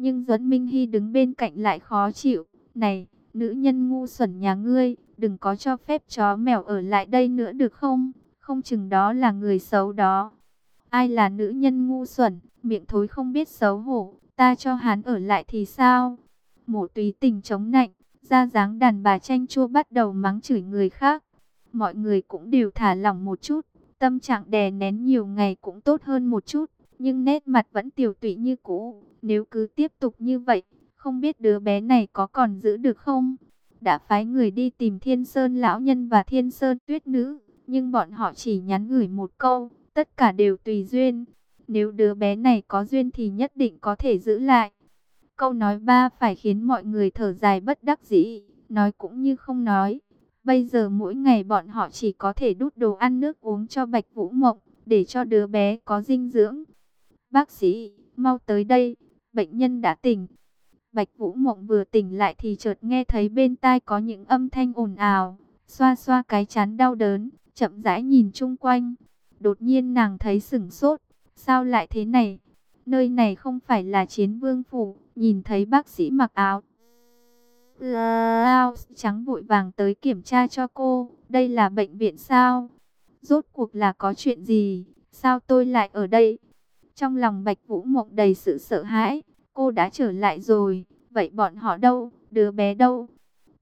Nhưng Duẫn Minh Hy đứng bên cạnh lại khó chịu. Này, nữ nhân ngu xuẩn nhà ngươi, đừng có cho phép chó mèo ở lại đây nữa được không? Không chừng đó là người xấu đó. Ai là nữ nhân ngu xuẩn, miệng thối không biết xấu hổ, ta cho hắn ở lại thì sao? Mộ túy tình chống nạnh, ra dáng đàn bà tranh chua bắt đầu mắng chửi người khác. Mọi người cũng đều thả lỏng một chút, tâm trạng đè nén nhiều ngày cũng tốt hơn một chút, nhưng nét mặt vẫn tiểu tụy như cũ. Nếu cứ tiếp tục như vậy, không biết đứa bé này có còn giữ được không? Đã phái người đi tìm Thiên Sơn Lão Nhân và Thiên Sơn Tuyết Nữ, nhưng bọn họ chỉ nhắn gửi một câu, tất cả đều tùy duyên. Nếu đứa bé này có duyên thì nhất định có thể giữ lại. Câu nói ba phải khiến mọi người thở dài bất đắc dĩ, nói cũng như không nói. Bây giờ mỗi ngày bọn họ chỉ có thể đút đồ ăn nước uống cho Bạch Vũ Mộng, để cho đứa bé có dinh dưỡng. Bác sĩ, mau tới đây, bệnh nhân đã tỉnh. Bạch Vũ Mộng vừa tỉnh lại thì chợt nghe thấy bên tai có những âm thanh ồn ào, xoa xoa cái chán đau đớn, chậm rãi nhìn chung quanh. Đột nhiên nàng thấy sửng sốt, sao lại thế này? Nơi này không phải là chiến vương phủ, nhìn thấy bác sĩ mặc áo lao trắng vội vàng tới kiểm tra cho cô, đây là bệnh viện sao? Rốt cuộc là có chuyện gì? Sao tôi lại ở đây? Trong lòng Bạch Vũ Mộng đầy sự sợ hãi, cô đã trở lại rồi, vậy bọn họ đâu, đứa bé đâu?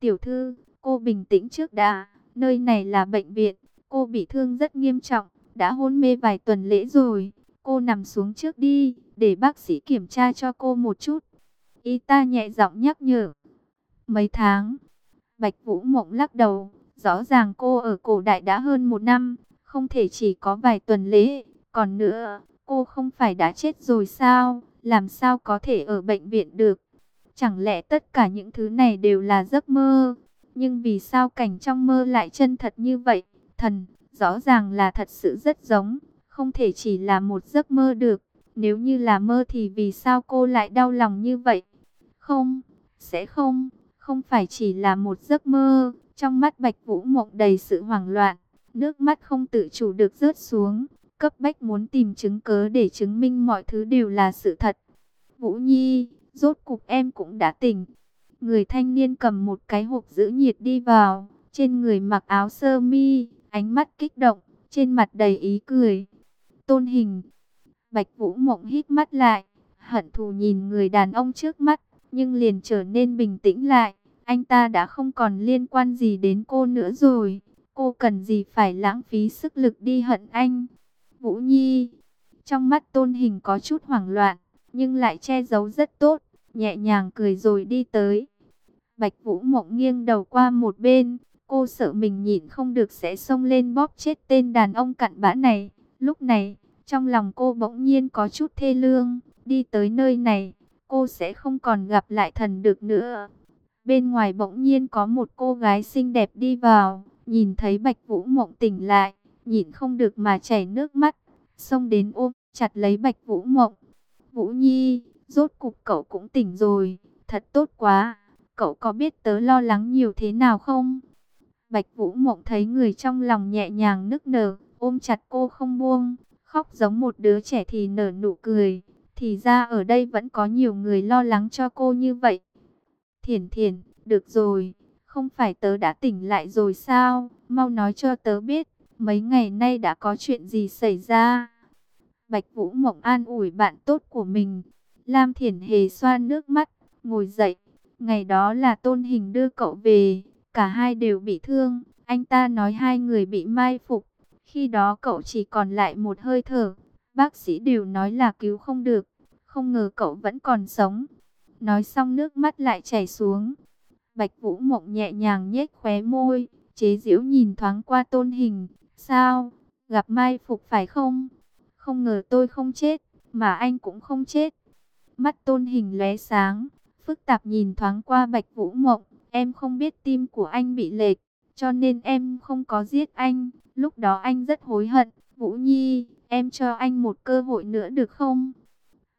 Tiểu thư, cô bình tĩnh trước đã, nơi này là bệnh viện, cô bị thương rất nghiêm trọng, đã hôn mê vài tuần lễ rồi, cô nằm xuống trước đi, để bác sĩ kiểm tra cho cô một chút. Y ta nhẹ giọng nhắc nhở. Mấy tháng, Bạch Vũ Mộng lắc đầu, rõ ràng cô ở cổ đại đã hơn một năm, không thể chỉ có vài tuần lễ, còn nữa, cô không phải đã chết rồi sao, làm sao có thể ở bệnh viện được. Chẳng lẽ tất cả những thứ này đều là giấc mơ, nhưng vì sao cảnh trong mơ lại chân thật như vậy, thần, rõ ràng là thật sự rất giống, không thể chỉ là một giấc mơ được, nếu như là mơ thì vì sao cô lại đau lòng như vậy? Không, sẽ không, không phải chỉ là một giấc mơ. Trong mắt Bạch Vũ Mộng đầy sự hoảng loạn, nước mắt không tự chủ được rớt xuống, cấp bách muốn tìm chứng cớ để chứng minh mọi thứ đều là sự thật. Vũ Nhi, rốt cục em cũng đã tỉnh. Người thanh niên cầm một cái hộp giữ nhiệt đi vào, trên người mặc áo sơ mi, ánh mắt kích động, trên mặt đầy ý cười. Tôn hình, Bạch Vũ Mộng hít mắt lại, hận thù nhìn người đàn ông trước mắt, nhưng liền trở nên bình tĩnh lại. Anh ta đã không còn liên quan gì đến cô nữa rồi. Cô cần gì phải lãng phí sức lực đi hận anh. Vũ Nhi, trong mắt tôn hình có chút hoảng loạn, nhưng lại che giấu rất tốt, nhẹ nhàng cười rồi đi tới. Bạch Vũ Mộng nghiêng đầu qua một bên, cô sợ mình nhịn không được sẽ xông lên bóp chết tên đàn ông cặn bã này. Lúc này, trong lòng cô bỗng nhiên có chút thê lương, đi tới nơi này, cô sẽ không còn gặp lại thần được nữa. Bên ngoài bỗng nhiên có một cô gái xinh đẹp đi vào, nhìn thấy Bạch Vũ Mộng tỉnh lại, nhìn không được mà chảy nước mắt, xông đến ôm chặt lấy Bạch Vũ Mộng. Vũ Nhi, rốt cục cậu cũng tỉnh rồi, thật tốt quá, cậu có biết tớ lo lắng nhiều thế nào không? Bạch Vũ Mộng thấy người trong lòng nhẹ nhàng nức nở, ôm chặt cô không buông, khóc giống một đứa trẻ thì nở nụ cười. Thì ra ở đây vẫn có nhiều người lo lắng cho cô như vậy. Thiển thiển, được rồi, không phải tớ đã tỉnh lại rồi sao? Mau nói cho tớ biết, mấy ngày nay đã có chuyện gì xảy ra? Bạch Vũ Mộng an ủi bạn tốt của mình. Lam Thiển Hề xoa nước mắt, ngồi dậy. Ngày đó là tôn hình đưa cậu về, cả hai đều bị thương. Anh ta nói hai người bị mai phục. Khi đó cậu chỉ còn lại một hơi thở. Bác sĩ đều nói là cứu không được. Không ngờ cậu vẫn còn sống. Nói xong nước mắt lại chảy xuống. Bạch Vũ Mộng nhẹ nhàng nhếch khóe môi, chế giễu nhìn thoáng qua tôn hình. Sao? Gặp mai phục phải không? Không ngờ tôi không chết, mà anh cũng không chết. Mắt tôn hình lóe sáng, phức tạp nhìn thoáng qua Bạch Vũ Mộng. Em không biết tim của anh bị lệch, cho nên em không có giết anh. Lúc đó anh rất hối hận. Vũ Nhi, em cho anh một cơ hội nữa được không?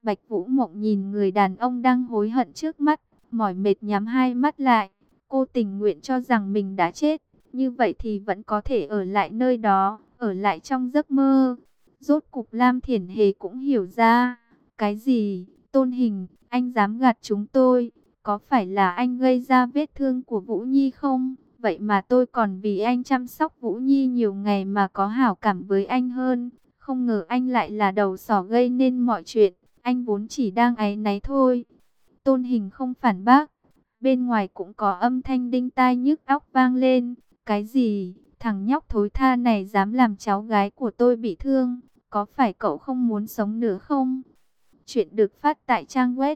Bạch Vũ Mộng nhìn người đàn ông đang hối hận trước mắt, mỏi mệt nhắm hai mắt lại. Cô tình nguyện cho rằng mình đã chết, như vậy thì vẫn có thể ở lại nơi đó, ở lại trong giấc mơ. Rốt cục Lam Thiển Hề cũng hiểu ra, cái gì, tôn hình, anh dám gạt chúng tôi, có phải là anh gây ra vết thương của Vũ Nhi không? Vậy mà tôi còn vì anh chăm sóc Vũ Nhi nhiều ngày mà có hảo cảm với anh hơn. Không ngờ anh lại là đầu sỏ gây nên mọi chuyện. Anh vốn chỉ đang áy náy thôi. Tôn hình không phản bác. Bên ngoài cũng có âm thanh đinh tai nhức óc vang lên. Cái gì? Thằng nhóc thối tha này dám làm cháu gái của tôi bị thương. Có phải cậu không muốn sống nữa không? Chuyện được phát tại trang web.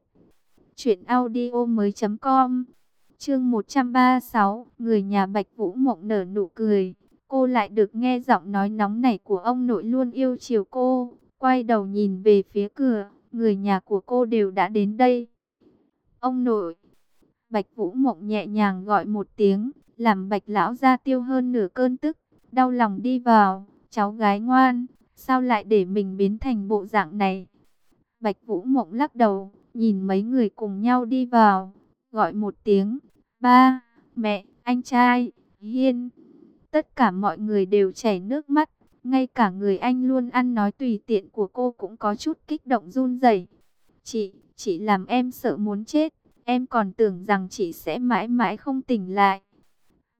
Chuyện audio mới.com Chương 136, người nhà Bạch Vũ Mộng nở nụ cười. Cô lại được nghe giọng nói nóng nảy của ông nội luôn yêu chiều cô. Quay đầu nhìn về phía cửa, người nhà của cô đều đã đến đây. Ông nội, Bạch Vũ Mộng nhẹ nhàng gọi một tiếng, làm Bạch Lão ra tiêu hơn nửa cơn tức. Đau lòng đi vào, cháu gái ngoan, sao lại để mình biến thành bộ dạng này? Bạch Vũ Mộng lắc đầu, nhìn mấy người cùng nhau đi vào, gọi một tiếng, ba, mẹ, anh trai, Hiên. Tất cả mọi người đều chảy nước mắt, ngay cả người anh luôn ăn nói tùy tiện của cô cũng có chút kích động run rẩy. Chị, chị làm em sợ muốn chết, em còn tưởng rằng chị sẽ mãi mãi không tỉnh lại.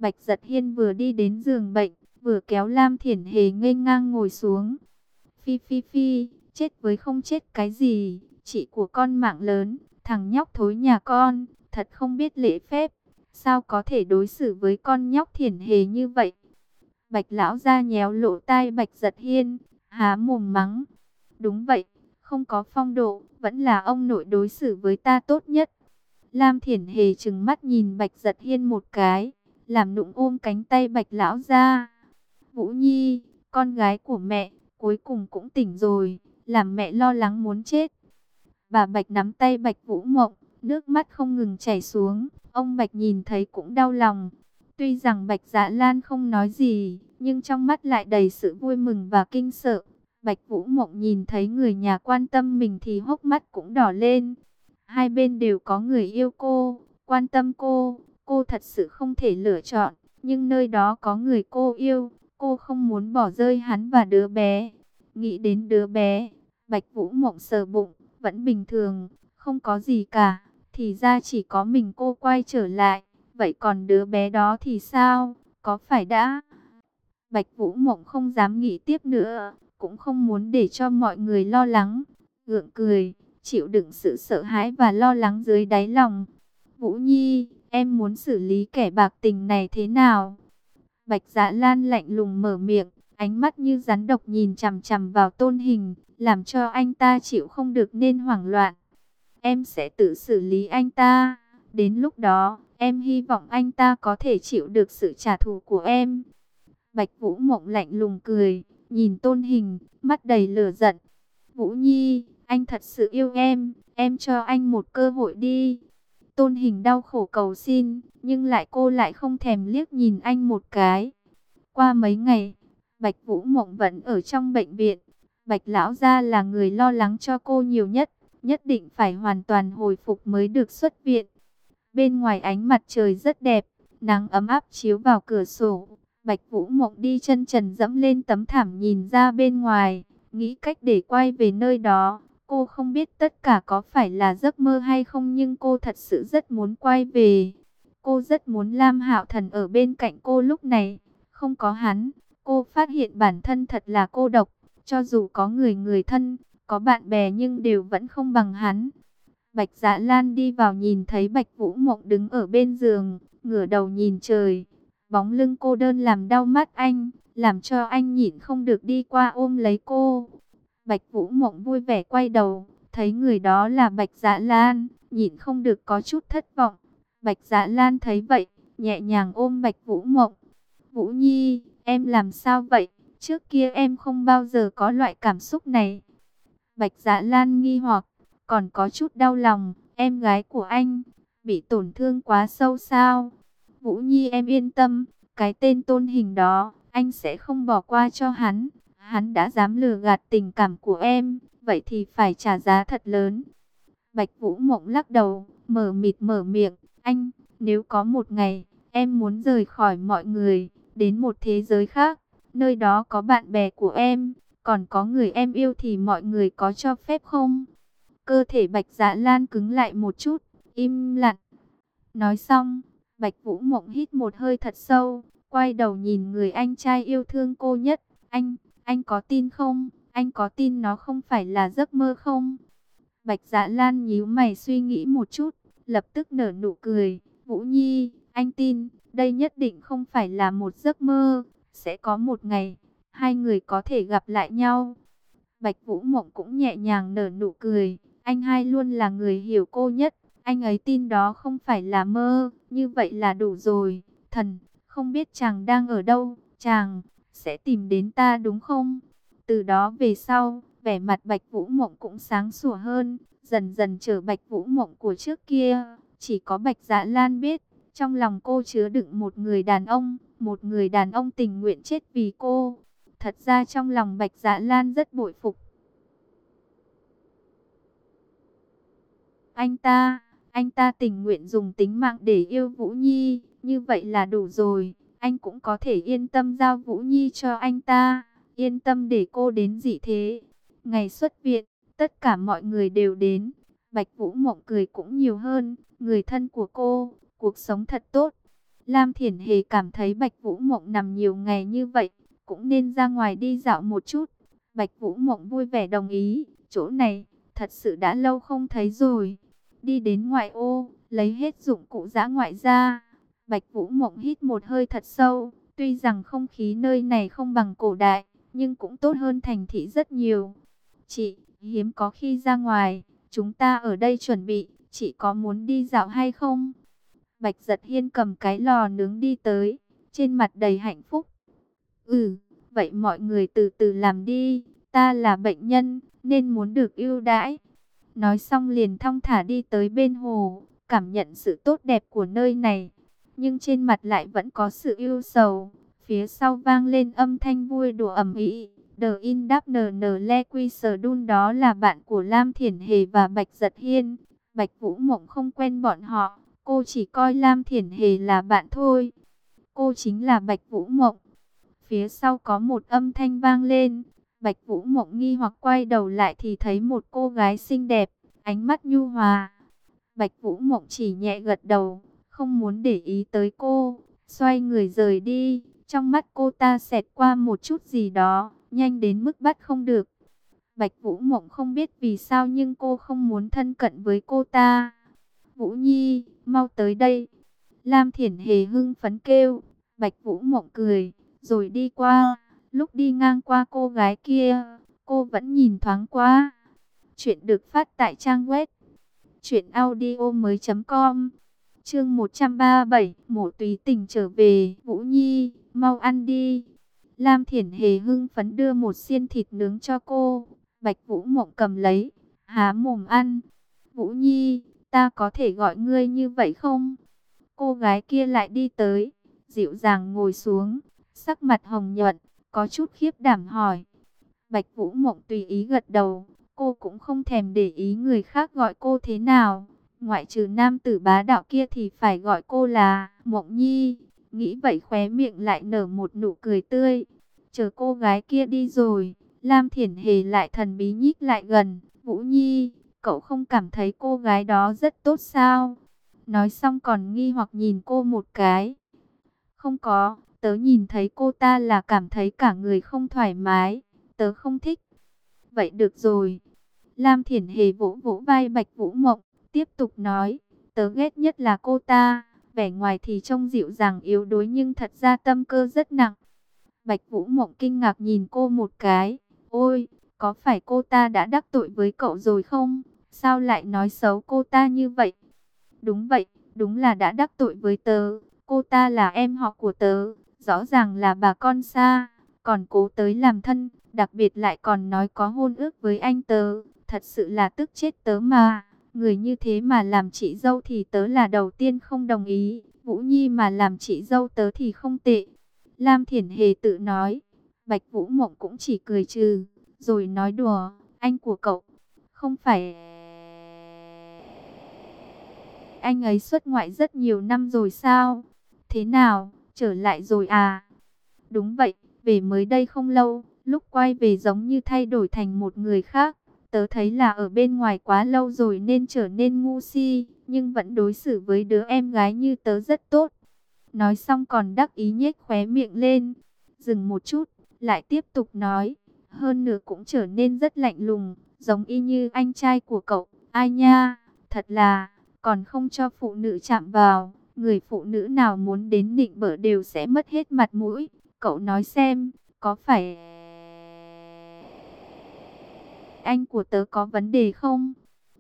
Bạch Giật Hiên vừa đi đến giường bệnh, vừa kéo Lam Thiển Hề ngây ngang ngồi xuống. Phi phi phi, chết với không chết cái gì, chị của con mạng lớn, thằng nhóc thối nhà con, thật không biết lễ phép. Sao có thể đối xử với con nhóc thiển hề như vậy? Bạch lão ra nhéo lộ tai bạch giật hiên, há mồm mắng. Đúng vậy, không có phong độ, vẫn là ông nội đối xử với ta tốt nhất. Lam thiển hề trừng mắt nhìn bạch giật hiên một cái, làm nụng ôm cánh tay bạch lão ra. Vũ Nhi, con gái của mẹ, cuối cùng cũng tỉnh rồi, làm mẹ lo lắng muốn chết. Bà Bạch nắm tay Bạch Vũ Mộng, nước mắt không ngừng chảy xuống, Ông Bạch nhìn thấy cũng đau lòng. Tuy rằng Bạch Dạ Lan không nói gì, nhưng trong mắt lại đầy sự vui mừng và kinh sợ. Bạch Vũ Mộng nhìn thấy người nhà quan tâm mình thì hốc mắt cũng đỏ lên. Hai bên đều có người yêu cô, quan tâm cô, cô thật sự không thể lựa chọn. Nhưng nơi đó có người cô yêu, cô không muốn bỏ rơi hắn và đứa bé. Nghĩ đến đứa bé, Bạch Vũ Mộng sờ bụng, vẫn bình thường, không có gì cả. Thì ra chỉ có mình cô quay trở lại. Vậy còn đứa bé đó thì sao? Có phải đã... Bạch Vũ Mộng không dám nghĩ tiếp nữa. Cũng không muốn để cho mọi người lo lắng. Gượng cười, chịu đựng sự sợ hãi và lo lắng dưới đáy lòng. Vũ Nhi, em muốn xử lý kẻ bạc tình này thế nào? Bạch Dạ Lan lạnh lùng mở miệng, ánh mắt như rắn độc nhìn chằm chằm vào tôn hình, làm cho anh ta chịu không được nên hoảng loạn em sẽ tự xử lý anh ta. Đến lúc đó, em hy vọng anh ta có thể chịu được sự trả thù của em. Bạch Vũ Mộng lạnh lùng cười, nhìn tôn hình, mắt đầy lửa giận. Vũ Nhi, anh thật sự yêu em, em cho anh một cơ hội đi. Tôn hình đau khổ cầu xin, nhưng lại cô lại không thèm liếc nhìn anh một cái. Qua mấy ngày, Bạch Vũ Mộng vẫn ở trong bệnh viện. Bạch Lão Gia là người lo lắng cho cô nhiều nhất nhất định phải hoàn toàn hồi phục mới được xuất viện. Bên ngoài ánh mặt trời rất đẹp, nắng ấm áp chiếu vào cửa sổ. Bạch Vũ Mộng đi chân trần dẫm lên tấm thảm nhìn ra bên ngoài, nghĩ cách để quay về nơi đó. Cô không biết tất cả có phải là giấc mơ hay không nhưng cô thật sự rất muốn quay về. Cô rất muốn Lam Hạo Thần ở bên cạnh cô lúc này. Không có hắn, cô phát hiện bản thân thật là cô độc. Cho dù có người người thân, có bạn bè nhưng đều vẫn không bằng hắn. Bạch Dạ Lan đi vào nhìn thấy Bạch Vũ Mộng đứng ở bên giường, ngửa đầu nhìn trời. Bóng lưng cô đơn làm đau mắt anh, làm cho anh nhịn không được đi qua ôm lấy cô. Bạch Vũ Mộng vui vẻ quay đầu, thấy người đó là Bạch Dạ Lan, nhịn không được có chút thất vọng. Bạch Dạ Lan thấy vậy, nhẹ nhàng ôm Bạch Vũ Mộng. Vũ Nhi, em làm sao vậy? Trước kia em không bao giờ có loại cảm xúc này. Bạch Dạ Lan nghi hoặc, còn có chút đau lòng, em gái của anh, bị tổn thương quá sâu sao? Vũ Nhi em yên tâm, cái tên tôn hình đó, anh sẽ không bỏ qua cho hắn. Hắn đã dám lừa gạt tình cảm của em, vậy thì phải trả giá thật lớn. Bạch Vũ Mộng lắc đầu, mở mịt mở miệng, anh, nếu có một ngày, em muốn rời khỏi mọi người, đến một thế giới khác, nơi đó có bạn bè của em, còn có người em yêu thì mọi người có cho phép không? Cơ thể Bạch Dạ Lan cứng lại một chút, im lặng. Nói xong, Bạch Vũ Mộng hít một hơi thật sâu, quay đầu nhìn người anh trai yêu thương cô nhất. Anh, anh có tin không? Anh có tin nó không phải là giấc mơ không? Bạch Dạ Lan nhíu mày suy nghĩ một chút, lập tức nở nụ cười. Vũ Nhi, anh tin, đây nhất định không phải là một giấc mơ. Sẽ có một ngày, hai người có thể gặp lại nhau. Bạch Vũ Mộng cũng nhẹ nhàng nở nụ cười. Anh hai luôn là người hiểu cô nhất. Anh ấy tin đó không phải là mơ, như vậy là đủ rồi. Thần, không biết chàng đang ở đâu, chàng sẽ tìm đến ta đúng không? Từ đó về sau, vẻ mặt Bạch Vũ Mộng cũng sáng sủa hơn, dần dần trở Bạch Vũ Mộng của trước kia. Chỉ có Bạch Dạ Lan biết, trong lòng cô chứa đựng một người đàn ông, một người đàn ông tình nguyện chết vì cô. Thật ra trong lòng Bạch Dạ Lan rất bội phục. Anh ta, anh ta tình nguyện dùng tính mạng để yêu Vũ Nhi, như vậy là đủ rồi. Anh cũng có thể yên tâm giao Vũ Nhi cho anh ta, yên tâm để cô đến dị thế. Ngày xuất viện, tất cả mọi người đều đến. Bạch Vũ Mộng cười cũng nhiều hơn, người thân của cô, cuộc sống thật tốt. Lam Thiển Hề cảm thấy Bạch Vũ Mộng nằm nhiều ngày như vậy, cũng nên ra ngoài đi dạo một chút. Bạch Vũ Mộng vui vẻ đồng ý, chỗ này thật sự đã lâu không thấy rồi. Đi đến ngoại ô, lấy hết dụng cụ giã ngoại ra. Bạch Vũ Mộng hít một hơi thật sâu, tuy rằng không khí nơi này không bằng cổ đại, nhưng cũng tốt hơn thành thị rất nhiều. Chị, hiếm có khi ra ngoài, chúng ta ở đây chuẩn bị, chị có muốn đi dạo hay không? Bạch Giật Hiên cầm cái lò nướng đi tới, trên mặt đầy hạnh phúc. Ừ, vậy mọi người từ từ làm đi, ta là bệnh nhân, nên muốn được ưu đãi. Nói xong liền thong thả đi tới bên hồ, cảm nhận sự tốt đẹp của nơi này. Nhưng trên mặt lại vẫn có sự ưu sầu. Phía sau vang lên âm thanh vui đùa ẩm ý. The In Đáp Nờ Nờ Le Quy Sờ Đun đó là bạn của Lam Thiển Hề và Bạch Giật Hiên. Bạch Vũ Mộng không quen bọn họ, cô chỉ coi Lam Thiển Hề là bạn thôi. Cô chính là Bạch Vũ Mộng. Phía sau có một âm thanh vang lên, Bạch Vũ Mộng nghi hoặc quay đầu lại thì thấy một cô gái xinh đẹp, ánh mắt nhu hòa. Bạch Vũ Mộng chỉ nhẹ gật đầu, không muốn để ý tới cô, xoay người rời đi. Trong mắt cô ta xẹt qua một chút gì đó, nhanh đến mức bắt không được. Bạch Vũ Mộng không biết vì sao nhưng cô không muốn thân cận với cô ta. Vũ Nhi, mau tới đây. Lam Thiển Hề hưng phấn kêu. Bạch Vũ Mộng cười, rồi đi qua. Lúc đi ngang qua cô gái kia, cô vẫn nhìn thoáng qua. Chuyện được phát tại trang web truyệnaudiomoi.com. Chương 137, Mộ Túy Tình trở về, Vũ Nhi, mau ăn đi. Lam Thiển Hề hưng phấn đưa một xiên thịt nướng cho cô, Bạch Vũ Mộng cầm lấy, há mồm ăn. Vũ Nhi, ta có thể gọi ngươi như vậy không? Cô gái kia lại đi tới, dịu dàng ngồi xuống, sắc mặt hồng nhuận, có chút khiếp đảm hỏi. Bạch Vũ Mộng tùy ý gật đầu, cô cũng không thèm để ý người khác gọi cô thế nào. Ngoại trừ nam tử bá đạo kia thì phải gọi cô là Mộng Nhi. Nghĩ vậy khóe miệng lại nở một nụ cười tươi. Chờ cô gái kia đi rồi, Lam Thiển Hề lại thần bí nhích lại gần. Vũ Nhi, cậu không cảm thấy cô gái đó rất tốt sao? Nói xong còn nghi hoặc nhìn cô một cái. Không có, Tớ nhìn thấy cô ta là cảm thấy cả người không thoải mái. Tớ không thích. Vậy được rồi. Lam Thiển Hề vỗ vỗ vai Bạch Vũ Mộng. Tiếp tục nói. Tớ ghét nhất là cô ta. Vẻ ngoài thì trông dịu dàng yếu đuối nhưng thật ra tâm cơ rất nặng. Bạch Vũ Mộng kinh ngạc nhìn cô một cái. Ôi, có phải cô ta đã đắc tội với cậu rồi không? Sao lại nói xấu cô ta như vậy? Đúng vậy, đúng là đã đắc tội với tớ. Cô ta là em họ của tớ, Rõ ràng là bà con xa, còn cố tới làm thân, đặc biệt lại còn nói có hôn ước với anh tớ. Thật sự là tức chết tớ mà. Người như thế mà làm chị dâu thì tớ là đầu tiên không đồng ý. Vũ Nhi mà làm chị dâu tớ thì không tệ. Lam Thiển Hề tự nói. Bạch Vũ Mộng cũng chỉ cười trừ. Rồi nói đùa. Anh của cậu. Không phải... Anh ấy xuất ngoại rất nhiều năm rồi sao? Thế nào? trở lại rồi à? Đúng vậy, về mới đây không lâu, lúc quay về giống như thay đổi thành một người khác tớ thấy là ở bên ngoài quá lâu rồi nên trở nên ngu si, nhưng vẫn đối xử với đứa em gái như tớ rất tốt. Nói xong còn đắc ý nhếch khóe miệng lên, dừng một chút, lại tiếp tục nói, hơn nữa cũng trở nên rất lạnh lùng, giống y như anh trai của cậu, ai nha, thật là, còn không cho phụ nữ chạm vào, người phụ nữ nào muốn đến nịnh bở đều sẽ mất hết mặt mũi, cậu nói xem, có phải anh của tớ có vấn đề không?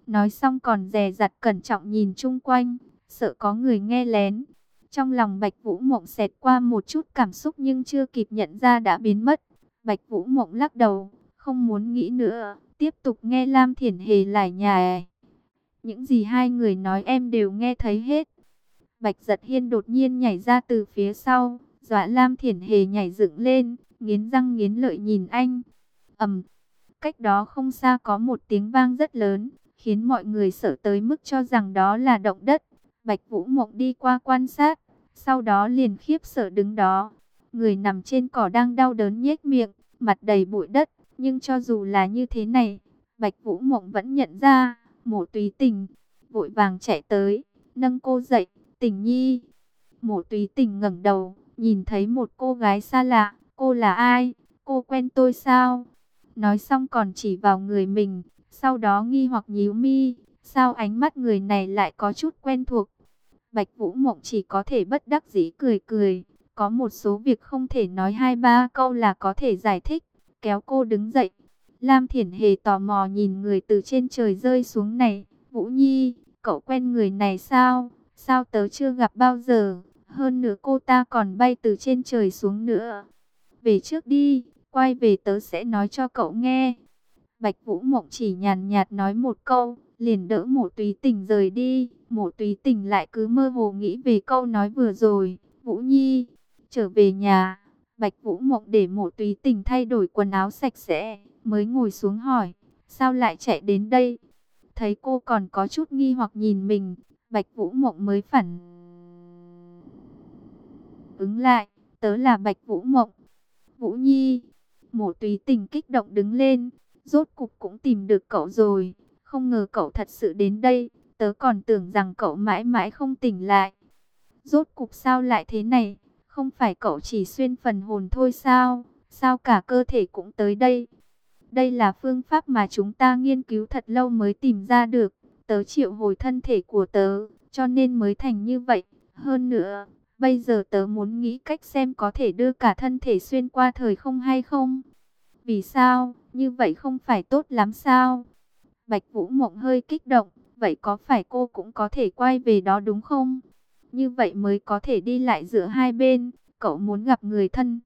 Nói xong còn dè dặt cẩn trọng nhìn chung quanh, sợ có người nghe lén. Trong lòng Bạch Vũ Mộng xẹt qua một chút cảm xúc nhưng chưa kịp nhận ra đã biến mất. Bạch Vũ Mộng lắc đầu, không muốn nghĩ nữa, tiếp tục nghe Lam Thiển Hề lải nhải. Những gì hai người nói em đều nghe thấy hết. Bạch Giật Hiên đột nhiên nhảy ra từ phía sau, dọa Lam Thiển Hề nhảy dựng lên, nghiến răng nghiến lợi nhìn anh. ầm, cách đó không xa có một tiếng vang rất lớn, khiến mọi người sợ tới mức cho rằng đó là động đất. Bạch Vũ Mộng đi qua quan sát, sau đó liền khiếp sợ đứng đó. Người nằm trên cỏ đang đau đớn nhếch miệng, mặt đầy bụi đất, nhưng cho dù là như thế này, Bạch Vũ Mộng vẫn nhận ra, mổ tùy tình, vội vàng chạy tới, nâng cô dậy, tình nhi. Mổ tùy tình ngẩng đầu, nhìn thấy một cô gái xa lạ, cô là ai, cô quen tôi sao? Nói xong còn chỉ vào người mình, sau đó nghi hoặc nhíu mi, sao ánh mắt người này lại có chút quen thuộc. Bạch Vũ Mộng chỉ có thể bất đắc dĩ cười cười, có một số việc không thể nói hai ba câu là có thể giải thích, kéo cô đứng dậy. Lam Thiển Hề tò mò nhìn người từ trên trời rơi xuống này, Vũ Nhi, cậu quen người này sao? Sao tớ chưa gặp bao giờ? Hơn nữa cô ta còn bay từ trên trời xuống nữa. Về trước đi, quay về tớ sẽ nói cho cậu nghe. Bạch Vũ Mộng chỉ nhàn nhạt nói một câu, liền đỡ mộ túy tình rời đi. Mộ túy tình lại cứ mơ hồ nghĩ về câu nói vừa rồi. Vũ Nhi, trở về nhà. Bạch Vũ Mộng để mộ túy tình thay đổi quần áo sạch sẽ, mới ngồi xuống hỏi, sao lại chạy đến đây? Thấy cô còn có chút nghi hoặc nhìn mình, Bạch Vũ Mộng mới phản ứng lại, tớ là Bạch Vũ Mộng. Vũ Nhi, mổ tùy tình kích động đứng lên, rốt cục cũng tìm được cậu rồi, không ngờ cậu thật sự đến đây, tớ còn tưởng rằng cậu mãi mãi không tỉnh lại. Rốt cục sao lại thế này, không phải cậu chỉ xuyên phần hồn thôi sao, sao cả cơ thể cũng tới đây. Đây là phương pháp mà chúng ta nghiên cứu thật lâu mới tìm ra được, tớ triệu hồi thân thể của tớ, cho nên mới thành như vậy. Hơn nữa, bây giờ tớ muốn nghĩ cách xem có thể đưa cả thân thể xuyên qua thời không hay không. Vì sao, như vậy không phải tốt lắm sao? Bạch Vũ Mộng hơi kích động, vậy có phải cô cũng có thể quay về đó đúng không? Như vậy mới có thể đi lại giữa hai bên, cậu muốn gặp người thân.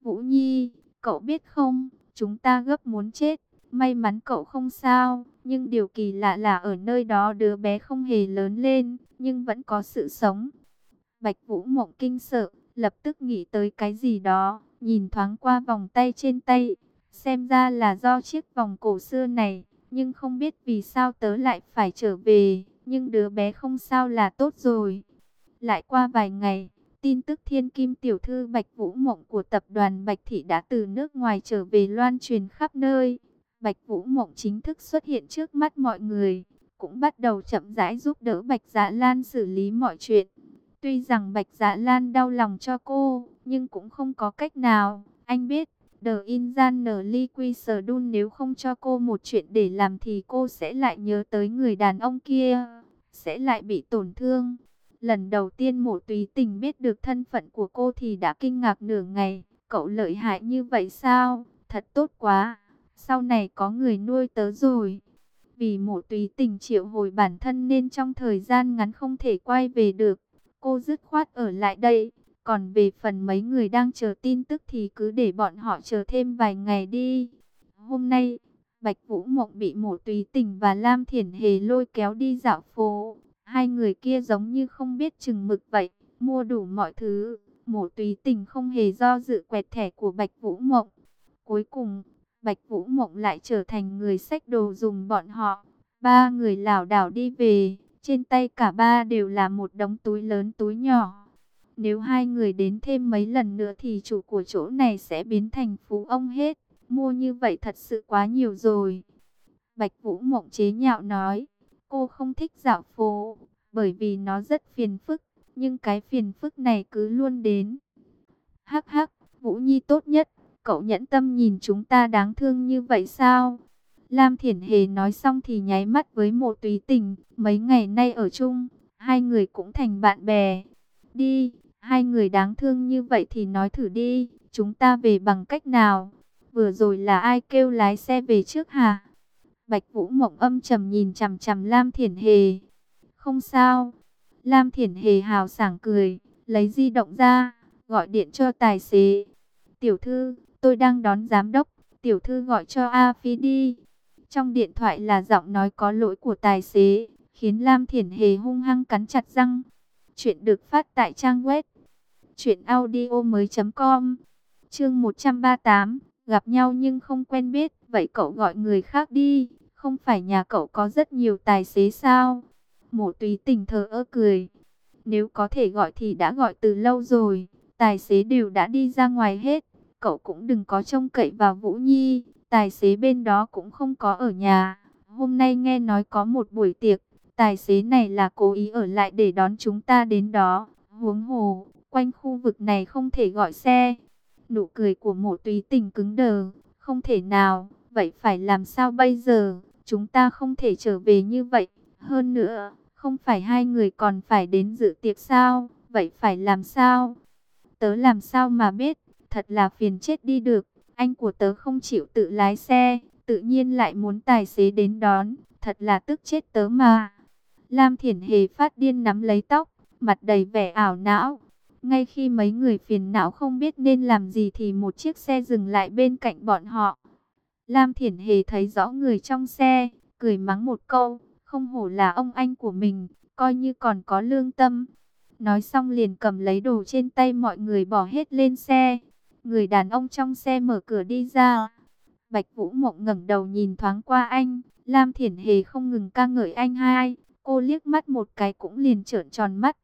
Vũ Nhi, cậu biết không, chúng ta gấp muốn chết, may mắn cậu không sao, nhưng điều kỳ lạ là ở nơi đó đứa bé không hề lớn lên, nhưng vẫn có sự sống. Bạch Vũ Mộng kinh sợ, lập tức nghĩ tới cái gì đó, nhìn thoáng qua vòng tay trên tay, xem ra là do chiếc vòng cổ xưa này, nhưng không biết vì sao tớ lại phải trở về, nhưng đứa bé không sao là tốt rồi. Lại qua vài ngày, tin tức thiên kim tiểu thư Bạch Vũ Mộng của tập đoàn Bạch Thị đã từ nước ngoài trở về loan truyền khắp nơi. Bạch Vũ Mộng chính thức xuất hiện trước mắt mọi người, cũng bắt đầu chậm rãi giúp đỡ Bạch Dạ Lan xử lý mọi chuyện. Tuy rằng Bạch Dạ Lan đau lòng cho cô, nhưng cũng không có cách nào. Anh biết, The Injan Liquidun nếu không cho cô một chuyện để làm thì cô sẽ lại nhớ tới người đàn ông kia, sẽ lại bị tổn thương. Lần đầu tiên mổ tùy tình biết được thân phận của cô thì đã kinh ngạc nửa ngày. Cậu lợi hại như vậy sao? Thật tốt quá. Sau này có người nuôi tớ rồi. Vì mổ tùy tình triệu hồi bản thân nên trong thời gian ngắn không thể quay về được. Cô dứt khoát ở lại đây. Còn về phần mấy người đang chờ tin tức thì cứ để bọn họ chờ thêm vài ngày đi. Hôm nay, Bạch Vũ Mộng bị mổ tùy tình và Lam Thiển Hề lôi kéo đi dạo phố. Hai người kia giống như không biết chừng mực vậy, mua đủ mọi thứ. Mổ tùy tình không hề do dự quẹt thẻ của Bạch Vũ Mộng. Cuối cùng, Bạch Vũ Mộng lại trở thành người xách đồ dùng bọn họ. Ba người lảo đảo đi về, trên tay cả ba đều là một đống túi lớn túi nhỏ. Nếu hai người đến thêm mấy lần nữa thì chủ của chỗ này sẽ biến thành phú ông hết. Mua như vậy thật sự quá nhiều rồi. Bạch Vũ Mộng chế nhạo nói, cô không thích dạo phố, bởi vì nó rất phiền phức, nhưng cái phiền phức này cứ luôn đến. Hắc hắc, Vũ Nhi tốt nhất, cậu nhẫn tâm nhìn chúng ta đáng thương như vậy sao? Lam Thiển Hề nói xong thì nháy mắt với mộ tùy tình, mấy ngày nay ở chung, hai người cũng thành bạn bè. Đi, hai người đáng thương như vậy thì nói thử đi, chúng ta về bằng cách nào? Vừa rồi là ai kêu lái xe về trước hả? Bạch Vũ Mộng âm trầm nhìn chằm chằm Lam Thiển Hề. Không sao. Lam Thiển Hề hào sảng cười, lấy di động ra, gọi điện cho tài xế. Tiểu thư, tôi đang đón giám đốc, tiểu thư gọi cho A Phi đi. Trong điện thoại là giọng nói có lỗi của tài xế, khiến Lam Thiển Hề hung hăng cắn chặt răng. Chuyện được phát tại trang web truyệnaudiomoi.com. Chương 138, gặp nhau nhưng không quen biết, vậy cậu gọi người khác đi, không phải nhà cậu có rất nhiều tài xế sao? Mộ Tùy Tình thờ ơ cười. Nếu có thể gọi thì đã gọi từ lâu rồi, tài xế đều đã đi ra ngoài hết, cậu cũng đừng có trông cậy vào Vũ Nhi, tài xế bên đó cũng không có ở nhà. Hôm nay nghe nói có một buổi tiệc, tài xế này là cố ý ở lại để đón chúng ta đến đó. Huống hồ, quanh khu vực này không thể gọi xe. Nụ cười của mộ túy tình cứng đờ, không thể nào, vậy phải làm sao bây giờ? Chúng ta không thể trở về như vậy. Hơn nữa, không phải hai người còn phải đến dự tiệc sao? Vậy phải làm sao? Tớ làm sao mà biết? Thật là phiền chết đi được. Anh của tớ không chịu tự lái xe, tự nhiên lại muốn tài xế đến đón. Thật là tức chết tớ mà. Lam Thiển Hề phát điên nắm lấy tóc, mặt đầy vẻ ảo não. Ngay khi mấy người phiền não không biết nên làm gì thì một chiếc xe dừng lại bên cạnh bọn họ. Lam Thiển Hề thấy rõ người trong xe, cười mắng một câu, không hổ là ông anh của mình, coi như còn có lương tâm. Nói xong liền cầm lấy đồ trên tay mọi người bỏ hết lên xe. Người đàn ông trong xe mở cửa đi ra. Bạch Vũ Mộng ngẩng đầu nhìn thoáng qua anh, Lam Thiển Hề không ngừng ca ngợi anh hai. Cô liếc mắt một cái cũng liền trợn tròn mắt.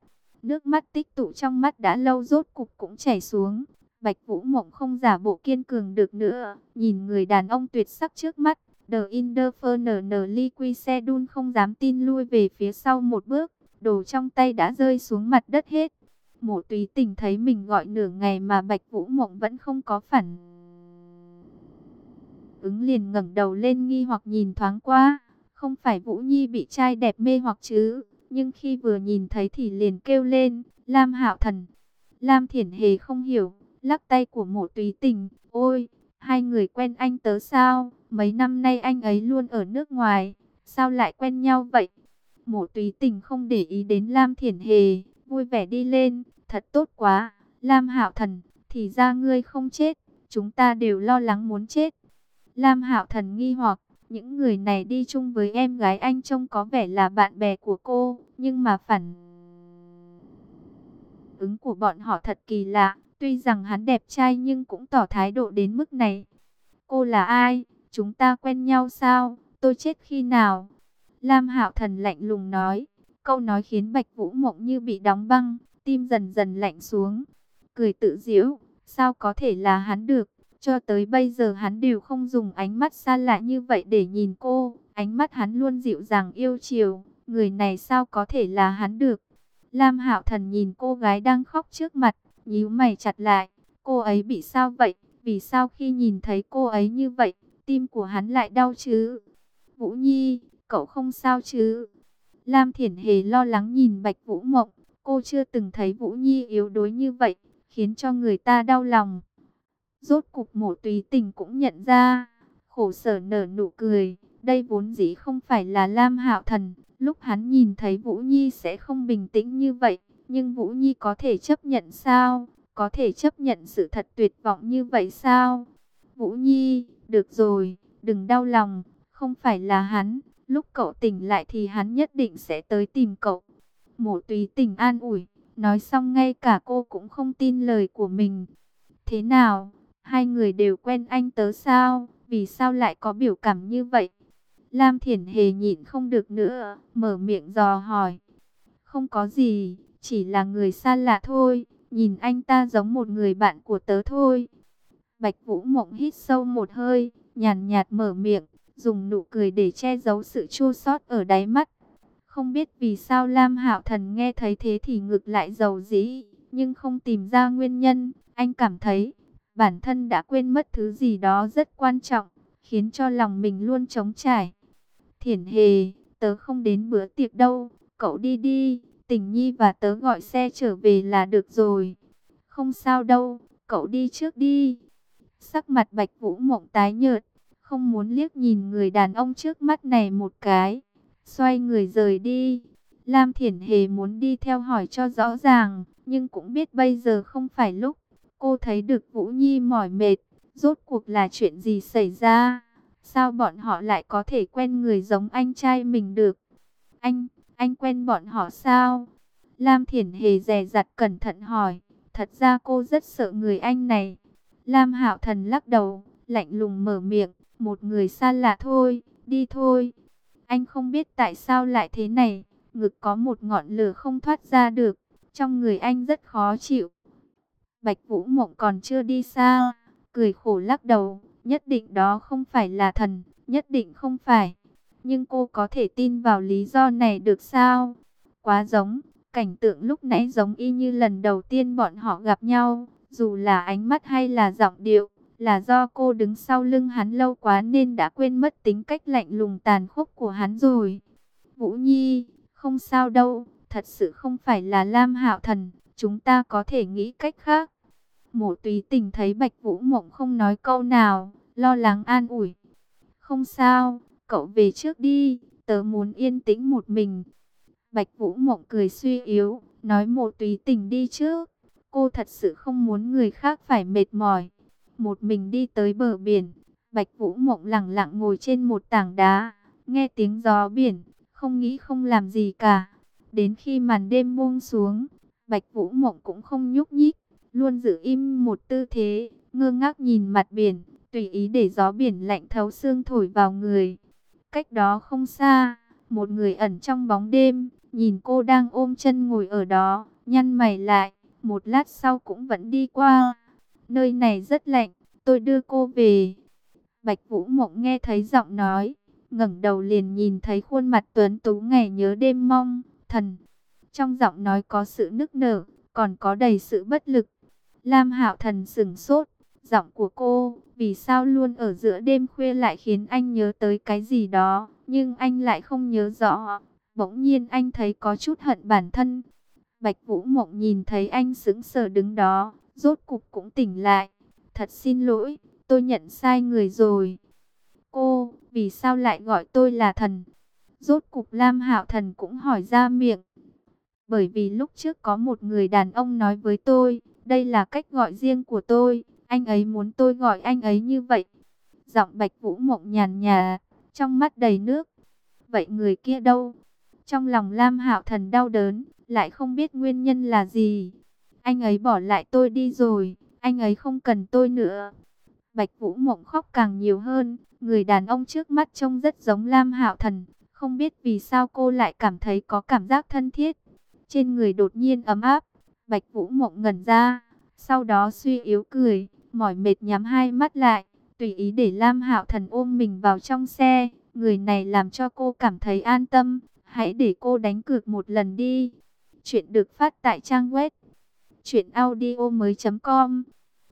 Nước mắt tích tụ trong mắt đã lâu rốt cục cũng chảy xuống. Bạch Vũ Mộng không giả bộ kiên cường được nữa, nhìn người đàn ông tuyệt sắc trước mắt, The xe đun không dám tin lui về phía sau một bước, đồ trong tay đã rơi xuống mặt đất hết. Mộ tùy tình thấy mình gọi nửa ngày mà Bạch Vũ Mộng vẫn không có phản. Ứng liền ngẩng đầu lên nghi hoặc nhìn thoáng qua, không phải Vũ Nhi bị trai đẹp mê hoặc chứ, nhưng khi vừa nhìn thấy thì liền kêu lên, Lam Hạo Thần. Lam Thiển Hề không hiểu, lắc tay của mộ tùy tình, ôi, hai người quen anh tớ sao, mấy năm nay anh ấy luôn ở nước ngoài, sao lại quen nhau vậy? Mộ tùy tình không để ý đến Lam Thiển Hề, vui vẻ đi lên, thật tốt quá, Lam Hạo Thần, thì ra ngươi không chết, chúng ta đều lo lắng muốn chết. Lam Hạo Thần nghi hoặc, những người này đi chung với em gái anh trông có vẻ là bạn bè của cô, nhưng mà phản ứng của bọn họ thật kỳ lạ. Tuy rằng hắn đẹp trai nhưng cũng tỏ thái độ đến mức này. Cô là ai? Chúng ta quen nhau sao? Tôi chết khi nào? Lam Hạo Thần lạnh lùng nói. Câu nói khiến Bạch Vũ Mộng như bị đóng băng, tim dần dần lạnh xuống. Cười tự giễu, sao có thể là hắn được? Cho tới bây giờ hắn đều không dùng ánh mắt xa lạ như vậy để nhìn cô. Ánh mắt hắn luôn dịu dàng yêu chiều. Người này sao có thể là hắn được? Lam Hạo Thần nhìn cô gái đang khóc trước mặt, nhíu mày chặt lại. Cô ấy bị sao vậy? Vì sao khi nhìn thấy cô ấy như vậy, tim của hắn lại đau chứ? Vũ Nhi, cậu không sao chứ? Lam Thiển Hề lo lắng nhìn Bạch Vũ Mộng. Cô chưa từng thấy Vũ Nhi yếu đuối như vậy, khiến cho người ta đau lòng. Rốt cục mổ tùy tình cũng nhận ra, khổ sở nở nụ cười. Đây vốn dĩ không phải là Lam Hạo Thần, lúc hắn nhìn thấy Vũ Nhi sẽ không bình tĩnh như vậy, nhưng Vũ Nhi có thể chấp nhận sao? Có thể chấp nhận sự thật tuyệt vọng như vậy sao? Vũ Nhi, được rồi, đừng đau lòng, không phải là hắn, lúc cậu tỉnh lại thì hắn nhất định sẽ tới tìm cậu. Mộ tùy tình an ủi, nói xong ngay cả cô cũng không tin lời của mình. Thế nào, hai người đều quen anh tớ sao? Vì sao lại có biểu cảm như vậy? Lam Thiển Hề nhịn không được nữa, mở miệng dò hỏi. Không có gì, chỉ là người xa lạ thôi, nhìn anh ta giống một người bạn của tớ thôi. Bạch Vũ Mộng hít sâu một hơi, nhàn nhạt mở miệng, dùng nụ cười để che giấu sự chua xót ở đáy mắt. Không biết vì sao Lam Hạo Thần nghe thấy thế thì ngực lại giàu dĩ, nhưng không tìm ra nguyên nhân, anh cảm thấy bản thân đã quên mất thứ gì đó rất quan trọng, khiến cho lòng mình luôn trống trải. Thiển hề, tớ không đến bữa tiệc đâu, cậu đi đi, tình nhi và tớ gọi xe trở về là được rồi. Không sao đâu, cậu đi trước đi. Sắc mặt bạch vũ mộng tái nhợt, không muốn liếc nhìn người đàn ông trước mắt này một cái. Xoay người rời đi. Lam Thiển Hề muốn đi theo hỏi cho rõ ràng, nhưng cũng biết bây giờ không phải lúc. Cô thấy được Vũ Nhi mỏi mệt, rốt cuộc là chuyện gì xảy ra? Sao bọn họ lại có thể quen người giống anh trai mình được? Anh, anh quen bọn họ sao? Lam Thiển Hề dè dặt cẩn thận hỏi. Thật ra cô rất sợ người anh này. Lam Hạo Thần lắc đầu, lạnh lùng mở miệng. Một người xa lạ thôi, đi thôi. Anh không biết tại sao lại thế này. Ngực có một ngọn lửa không thoát ra được. Trong người anh rất khó chịu. Bạch Vũ Mộng còn chưa đi xa. Cười khổ lắc đầu. Nhất định đó không phải là thần. Nhất định không phải. Nhưng cô có thể tin vào lý do này được sao? Quá giống. Cảnh tượng lúc nãy giống y như lần đầu tiên bọn họ gặp nhau. Dù là ánh mắt hay là giọng điệu. Là do cô đứng sau lưng hắn lâu quá nên đã quên mất tính cách lạnh lùng tàn khốc của hắn rồi. Vũ Nhi, không sao đâu. Thật sự không phải là Lam Hạo Thần. Chúng ta có thể nghĩ cách khác. Mộ tùy tình thấy Bạch Vũ Mộng không nói câu nào, lo lắng an ủi. Không sao, cậu về trước đi, tớ muốn yên tĩnh một mình. Bạch Vũ Mộng cười suy yếu, nói mộ tùy tình đi trước. Cô thật sự không muốn người khác phải mệt mỏi. Một mình đi tới bờ biển, Bạch Vũ Mộng lặng lặng ngồi trên một tảng đá, nghe tiếng gió biển, không nghĩ không làm gì cả. Đến khi màn đêm buông xuống, Bạch Vũ Mộng cũng không nhúc nhích, luôn giữ im một tư thế, ngơ ngác nhìn mặt biển, tùy ý để gió biển lạnh thấu xương thổi vào người. Cách đó không xa, một người ẩn trong bóng đêm, nhìn cô đang ôm chân ngồi ở đó, nhăn mày lại, một lát sau cũng vẫn đi qua. Nơi này rất lạnh, tôi đưa cô về. Bạch Vũ Mộng nghe thấy giọng nói, ngẩng đầu liền nhìn thấy khuôn mặt tuấn tú ngày nhớ đêm mong, thần. Trong giọng nói có sự nức nở, còn có đầy sự bất lực. Lam Hạo Thần sững sốt, giọng của cô, vì sao luôn ở giữa đêm khuya lại khiến anh nhớ tới cái gì đó, nhưng anh lại không nhớ rõ. Bỗng nhiên anh thấy có chút hận bản thân. Bạch Vũ Mộng nhìn thấy anh sững sờ đứng đó, rốt cục cũng tỉnh lại. Thật xin lỗi, tôi nhận sai người rồi. Cô, vì sao lại gọi tôi là thần? Rốt cục Lam Hạo Thần cũng hỏi ra miệng. Bởi vì lúc trước có một người đàn ông nói với tôi, đây là cách gọi riêng của tôi, anh ấy muốn tôi gọi anh ấy như vậy. Giọng Bạch Vũ Mộng nhàn nhà, trong mắt đầy nước. Vậy người kia đâu? Trong lòng Lam Hạo Thần đau đớn, lại không biết nguyên nhân là gì. Anh ấy bỏ lại tôi đi rồi, anh ấy không cần tôi nữa. Bạch Vũ Mộng khóc càng nhiều hơn, người đàn ông trước mắt trông rất giống Lam Hạo Thần, không biết vì sao cô lại cảm thấy có cảm giác thân thiết. Trên người đột nhiên ấm áp, Bạch Vũ Mộng ngẩn ra, sau đó suy yếu cười, mỏi mệt nhắm hai mắt lại, tùy ý để Lam Hạo Thần ôm mình vào trong xe. Người này làm cho cô cảm thấy an tâm, hãy để cô đánh cược một lần đi. Chuyện được phát tại trang web truyệnaudiomoi.com.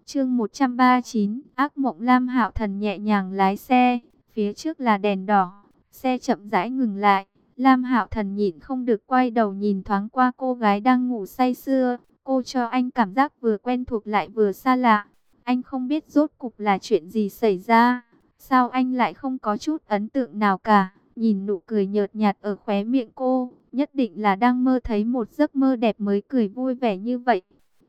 Chương 139, ác mộng Lam Hạo Thần nhẹ nhàng lái xe, phía trước là đèn đỏ, xe chậm rãi ngừng lại. Lam Hạo Thần nhịn không được quay đầu nhìn thoáng qua cô gái đang ngủ say sưa, cô cho anh cảm giác vừa quen thuộc lại vừa xa lạ. Anh không biết rốt cục là chuyện gì xảy ra, sao anh lại không có chút ấn tượng nào cả. Nhìn nụ cười nhợt nhạt ở khóe miệng cô, nhất định là đang mơ thấy một giấc mơ đẹp mới cười vui vẻ như vậy.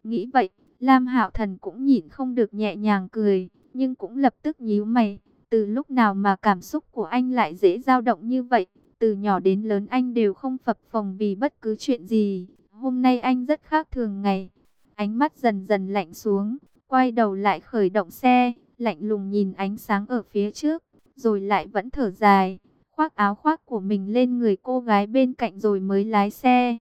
Nghĩ vậy, Lam Hạo Thần cũng nhịn không được nhẹ nhàng cười, nhưng cũng lập tức nhíu mày. Từ lúc nào mà cảm xúc của anh lại dễ dao động như vậy? Từ nhỏ đến lớn anh đều không phập phồng vì bất cứ chuyện gì. Hôm nay anh rất khác thường ngày. Ánh mắt dần dần lạnh xuống, quay đầu lại khởi động xe, lạnh lùng nhìn ánh sáng ở phía trước, rồi lại vẫn thở dài, khoác áo khoác của mình lên người cô gái bên cạnh rồi mới lái xe.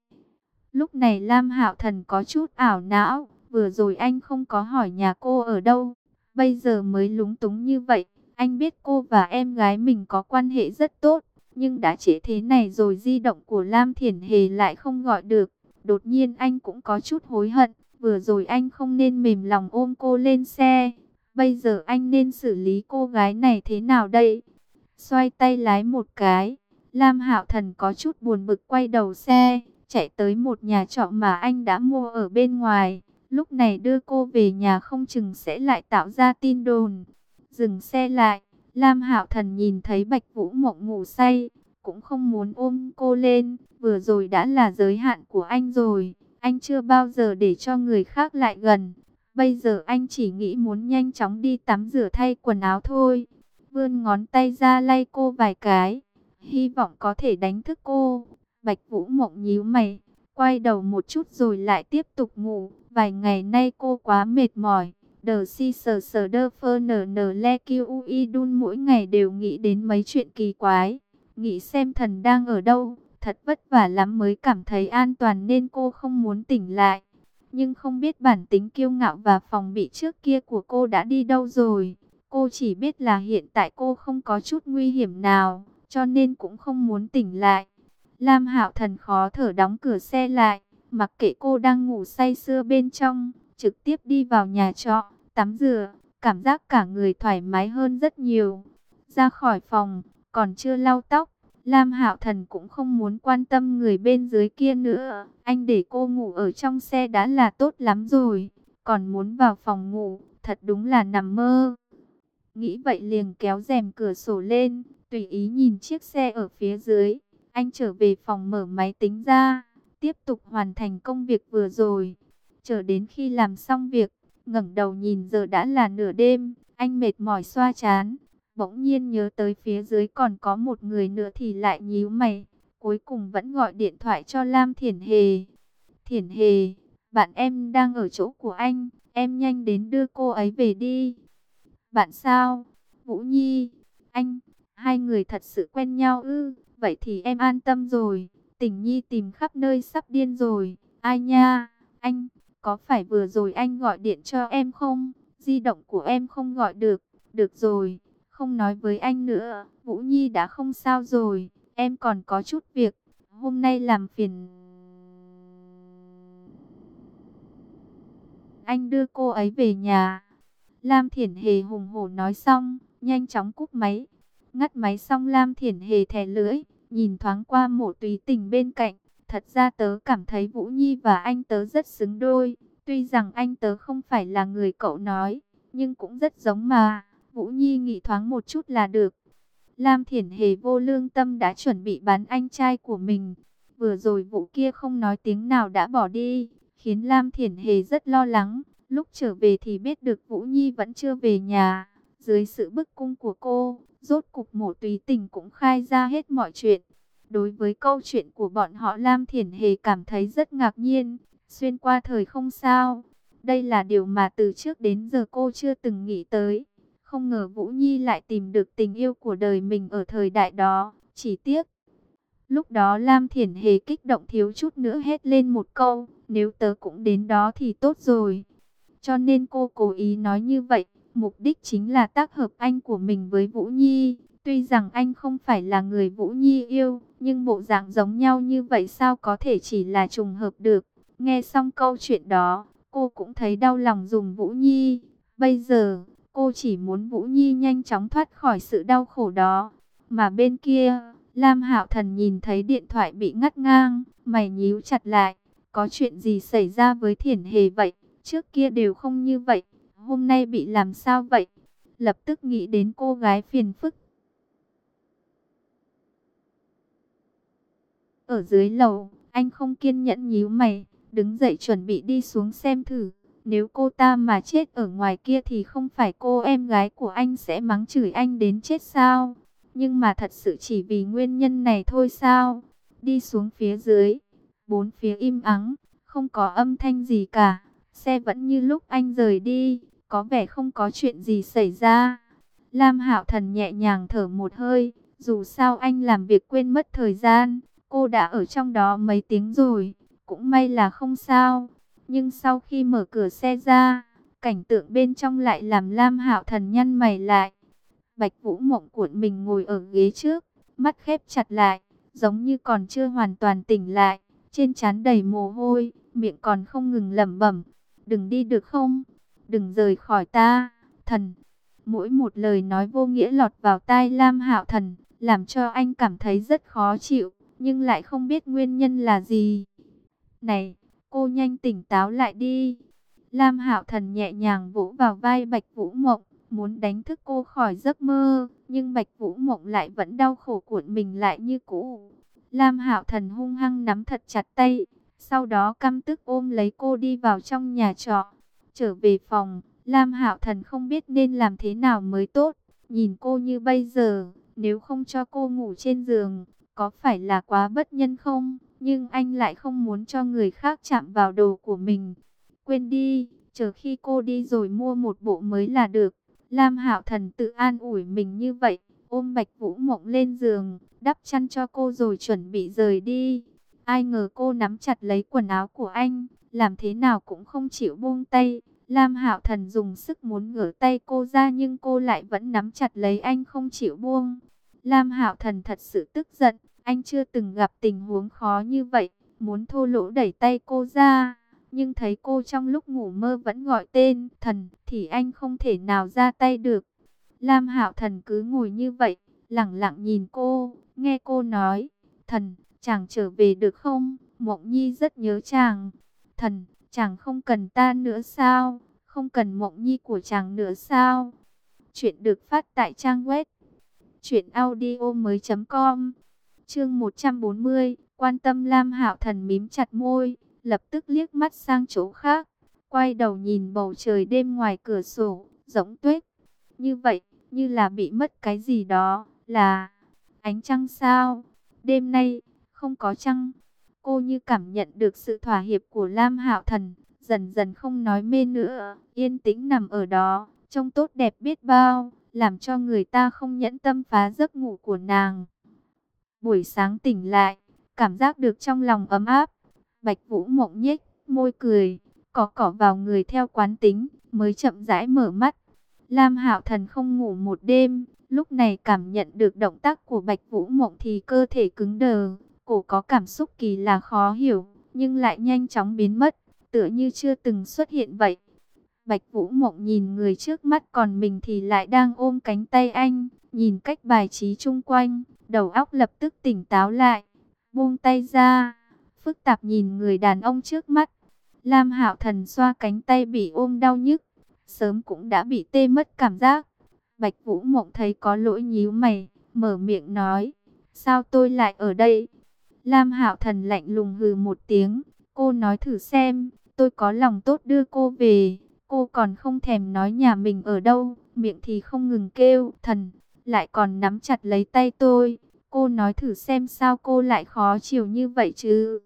Lúc này Lam Hạo Thần có chút ảo não, vừa rồi anh không có hỏi nhà cô ở đâu, bây giờ mới lúng túng như vậy, Anh biết cô và em gái mình có quan hệ rất tốt, nhưng đã trễ thế này rồi di động của Lam Thiển Hề lại không gọi được. Đột nhiên anh cũng có chút hối hận, vừa rồi anh không nên mềm lòng ôm cô lên xe. Bây giờ anh nên xử lý cô gái này thế nào đây? Xoay tay lái một cái, Lam Hạo Thần có chút buồn bực quay đầu xe, chạy tới một nhà trọ mà anh đã mua ở bên ngoài. Lúc này đưa cô về nhà không chừng sẽ lại tạo ra tin đồn. Dừng xe lại, Lam Hạo Thần nhìn thấy Bạch Vũ Mộng ngủ say, cũng không muốn ôm cô lên, vừa rồi đã là giới hạn của anh rồi, anh chưa bao giờ để cho người khác lại gần. Bây giờ anh chỉ nghĩ muốn nhanh chóng đi tắm rửa thay quần áo thôi. Vươn ngón tay ra lay cô vài cái, hy vọng có thể đánh thức cô. Bạch Vũ Mộng nhíu mày, quay đầu một chút rồi lại tiếp tục ngủ. Vài ngày nay cô quá mệt mỏi, Đờ si sờ sờ đơ phơ nở nở le kiu y đun mỗi ngày đều nghĩ đến mấy chuyện kỳ quái. Nghĩ xem thần đang ở đâu, thật vất vả lắm mới cảm thấy an toàn nên cô không muốn tỉnh lại. Nhưng không biết bản tính kiêu ngạo và phòng bị trước kia của cô đã đi đâu rồi. Cô chỉ biết là hiện tại cô không có chút nguy hiểm nào, cho nên cũng không muốn tỉnh lại. Lam Hạo Thần khó thở đóng cửa xe lại, mặc kệ cô đang ngủ say sưa bên trong, trực tiếp đi vào nhà trọ, tắm rửa, cảm giác cả người thoải mái hơn rất nhiều. Ra khỏi phòng, còn chưa lau tóc, Lam Hạo Thần cũng không muốn quan tâm người bên dưới kia nữa. Anh để cô ngủ ở trong xe đã là tốt lắm rồi, còn muốn vào phòng ngủ, thật đúng là nằm mơ. Nghĩ vậy liền kéo rèm cửa sổ lên, tùy ý nhìn chiếc xe ở phía dưới. Anh trở về phòng mở máy tính ra, tiếp tục hoàn thành công việc vừa rồi. Chờ đến khi làm xong việc, ngẩng đầu nhìn giờ đã là nửa đêm, anh mệt mỏi xoa chán. Bỗng nhiên nhớ tới phía dưới còn có một người nữa thì lại nhíu mày. Cuối cùng vẫn gọi điện thoại cho Lam Thiển Hề. Thiển Hề, bạn em đang ở chỗ của anh, em nhanh đến đưa cô ấy về đi. Bạn sao? Vũ Nhi, anh, hai người thật sự quen nhau ư, vậy thì em an tâm rồi. Tình Nhi tìm khắp nơi sắp điên rồi, ai nha, anh, có phải vừa rồi anh gọi điện cho em không? Di động của em không gọi được. Được rồi, không nói với anh nữa. Vũ Nhi đã không sao rồi. Em còn có chút việc. Hôm nay làm phiền... Anh đưa cô ấy về nhà. Lam Thiển Hề hùng hổ nói xong, nhanh chóng cúp máy. Ngắt máy xong Lam Thiển Hề thè lưỡi, nhìn thoáng qua mộ túy tình bên cạnh. Thật ra tớ cảm thấy Vũ Nhi và anh tớ rất xứng đôi. Tuy rằng anh tớ không phải là người cậu nói, nhưng cũng rất giống mà. Vũ Nhi nghĩ thoáng một chút là được. Lam Thiển Hề vô lương tâm đã chuẩn bị bán anh trai của mình. Vừa rồi vụ kia không nói tiếng nào đã bỏ đi, khiến Lam Thiển Hề rất lo lắng. Lúc trở về thì biết được Vũ Nhi vẫn chưa về nhà. Dưới sự bức cung của cô, rốt cục mổ tùy tình cũng khai ra hết mọi chuyện. Đối với câu chuyện của bọn họ Lam Thiển Hề cảm thấy rất ngạc nhiên, xuyên qua thời không sao. Đây là điều mà từ trước đến giờ cô chưa từng nghĩ tới. Không ngờ Vũ Nhi lại tìm được tình yêu của đời mình ở thời đại đó, chỉ tiếc. Lúc đó Lam Thiển Hề kích động thiếu chút nữa hết lên một câu, nếu tớ cũng đến đó thì tốt rồi. Cho nên cô cố ý nói như vậy, mục đích chính là tác hợp anh của mình với Vũ Nhi. Tuy rằng anh không phải là người Vũ Nhi yêu, nhưng bộ dạng giống nhau như vậy sao có thể chỉ là trùng hợp được. Nghe xong câu chuyện đó, cô cũng thấy đau lòng dùng Vũ Nhi. Bây giờ, cô chỉ muốn Vũ Nhi nhanh chóng thoát khỏi sự đau khổ đó. Mà bên kia, Lam Hạo Thần nhìn thấy điện thoại bị ngắt ngang, mày nhíu chặt lại. Có chuyện gì xảy ra với Thiển Hề vậy? Trước kia đều không như vậy, hôm nay bị làm sao vậy? Lập tức nghĩ đến cô gái phiền phức Ở dưới lầu, anh không kiên nhẫn nhíu mày, đứng dậy chuẩn bị đi xuống xem thử. Nếu cô ta mà chết ở ngoài kia thì không phải cô em gái của anh sẽ mắng chửi anh đến chết sao? Nhưng mà thật sự chỉ vì nguyên nhân này thôi sao? Đi xuống phía dưới, bốn phía im ắng, không có âm thanh gì cả. Xe vẫn như lúc anh rời đi, có vẻ không có chuyện gì xảy ra. Lam Hạo Thần nhẹ nhàng thở một hơi, dù sao anh làm việc quên mất thời gian, Cô đã ở trong đó mấy tiếng rồi, cũng may là không sao. Nhưng sau khi mở cửa xe ra, cảnh tượng bên trong lại làm Lam Hạo Thần nhăn mày lại. Bạch Vũ Mộng cuộn mình ngồi ở ghế trước, mắt khép chặt lại, giống như còn chưa hoàn toàn tỉnh lại, trên trán đầy mồ hôi, miệng còn không ngừng lẩm bẩm, "Đừng đi được không? Đừng rời khỏi ta, thần." Mỗi một lời nói vô nghĩa lọt vào tai Lam Hạo Thần, làm cho anh cảm thấy rất khó chịu, nhưng lại không biết nguyên nhân là gì. "Này, cô nhanh tỉnh táo lại đi." Lam Hạo Thần nhẹ nhàng vỗ vào vai Bạch Vũ Mộng, muốn đánh thức cô khỏi giấc mơ, nhưng Bạch Vũ Mộng lại vẫn đau khổ cuộn mình lại như cũ. Lam Hạo Thần hung hăng nắm thật chặt tay, sau đó căm tức ôm lấy cô đi vào trong nhà trọ. Trở về phòng, Lam Hạo Thần không biết nên làm thế nào mới tốt. Nhìn cô như bây giờ, nếu không cho cô ngủ trên giường, có phải là quá bất nhân không? Nhưng anh lại không muốn cho người khác chạm vào đồ của mình. Quên đi, chờ khi cô đi rồi mua một bộ mới là được. Lam Hạo Thần tự an ủi mình như vậy, ôm Bạch Vũ Mộng lên giường, đắp chăn cho cô rồi chuẩn bị rời đi. Ai ngờ cô nắm chặt lấy quần áo của anh, làm thế nào cũng không chịu buông tay. Lam Hạo Thần dùng sức muốn ngửa tay cô ra nhưng cô lại vẫn nắm chặt lấy anh không chịu buông. Lam Hạo Thần thật sự tức giận, anh chưa từng gặp tình huống khó như vậy, muốn thô lỗ đẩy tay cô ra nhưng thấy cô trong lúc ngủ mơ vẫn gọi tên thần thì anh không thể nào ra tay được. Lam Hạo Thần cứ ngồi như vậy, lặng lặng nhìn cô, nghe cô nói, "Thần, chàng trở về được không? Mộng Nhi rất nhớ chàng." "Thần, chàng không cần ta nữa sao? Không cần Mộng Nhi của chàng nữa sao?" Chuyện được phát tại trang web truyệnaudiomoi.com. Chương 140, quan tâm Lam Hạo Thần mím chặt môi, lập tức liếc mắt sang chỗ khác, quay đầu nhìn bầu trời đêm ngoài cửa sổ, giống tuyết. Như vậy, như là bị mất cái gì đó, là ánh trăng sao? Đêm nay, không có trăng. Cô như cảm nhận được sự thỏa hiệp của Lam Hạo Thần, dần dần không nói mê nữa, yên tĩnh nằm ở đó, trông tốt đẹp biết bao, làm cho người ta không nhẫn tâm phá giấc ngủ của nàng. Buổi sáng tỉnh lại, cảm giác được trong lòng ấm áp, Bạch Vũ mộng nhếch, môi cười, có cỏ vào người theo quán tính, mới chậm rãi mở mắt. Lam Hạo Thần không ngủ một đêm, lúc này cảm nhận được động tác của Bạch Vũ mộng thì cơ thể cứng đờ, cổ có cảm xúc kỳ là khó hiểu, nhưng lại nhanh chóng biến mất, tựa như chưa từng xuất hiện vậy. Bạch Vũ Mộng nhìn người trước mắt còn mình thì lại đang ôm cánh tay anh, nhìn cách bài trí chung quanh, đầu óc lập tức tỉnh táo lại, buông tay ra, phức tạp nhìn người đàn ông trước mắt. Lam Hạo Thần xoa cánh tay bị ôm đau nhức, sớm cũng đã bị tê mất cảm giác. Bạch Vũ Mộng thấy có lỗi nhíu mày, mở miệng nói, sao tôi lại ở đây? Lam Hạo Thần lạnh lùng hừ một tiếng, cô nói thử xem, tôi có lòng tốt đưa cô về, cô còn không thèm nói nhà mình ở đâu, miệng thì không ngừng kêu, thần, lại còn nắm chặt lấy tay tôi, cô nói thử xem sao cô lại khó chịu như vậy chứ.